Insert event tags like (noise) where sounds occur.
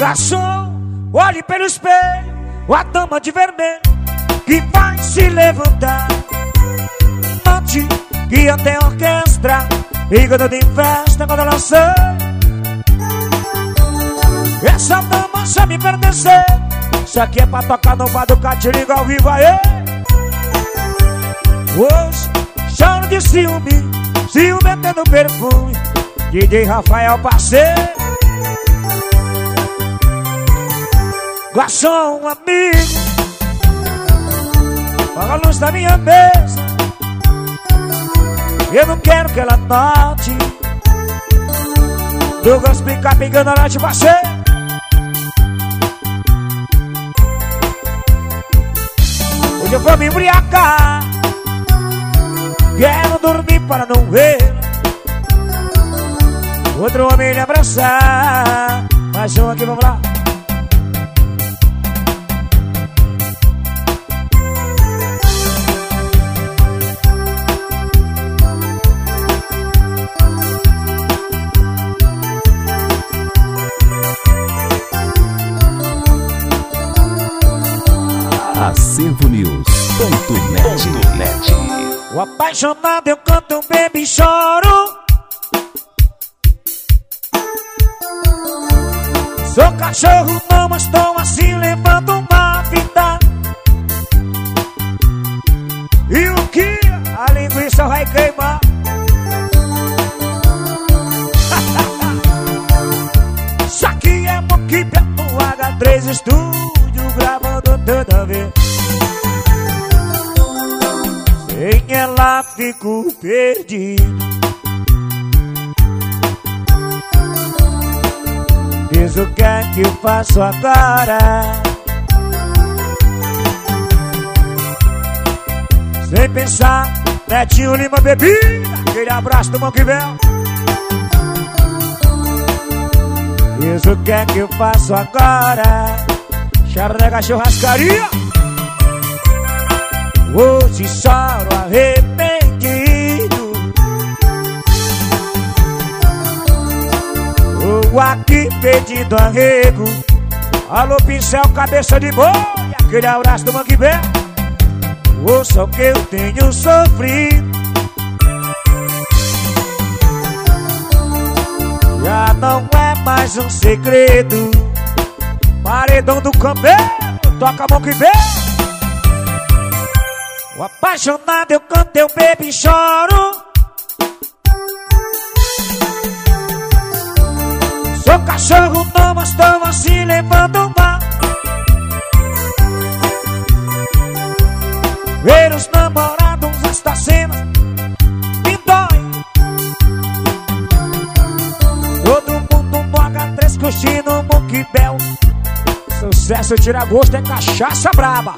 Garçom, olhe pelo espelho, a dama de vermelho que vai se levantar. Note que até a orquestra fica em festa quando ela sai. Essa dama já me pertenceu. Isso aqui é pra tocar no bar do Catiriga ao vivo aí. Hoje, choro de ciúme, ciúme no perfume. DJ Rafael parceiro. Garçom, amigo. Paga a luz da minha mesa Eu não quero que ela note. Douglas pica pingando a noite parceiro Hoje eu vou me embriagar. Quero dormir para não ver Outro homem me abraçar. Mais um aqui, vamos lá acervonews.net O apaixonado eu canto um baby choro. Sou cachorro não, mas estou assim levando uma vida. E o que? A linguiça vai queimar? (laughs) Isso aqui é Moquip, o H3 Estúdio Gravando ela fico perdido Diz o que é que eu faço agora? Sem pensar, Netinho Lima bebi Aquele abraço do Bell Diz o que é que eu faço agora? Charrega churrascaria. Hoje choro arrependido. Tô aqui pedindo arrego. Alô pincel, cabeça de boi Aquele abraço do Mangue Bell Ouça o que eu tenho sofrido. Já não é mais um segredo. Paredão do cabelo Toca a mão que vem O apaixonado eu canto, eu bebo e choro. Sou cachorro mas tô assim levando uma Ver os namorados esta cena Me dói. Todo mundo no H3 curtindo o Bell Sucesso tira gosto é cachaça braba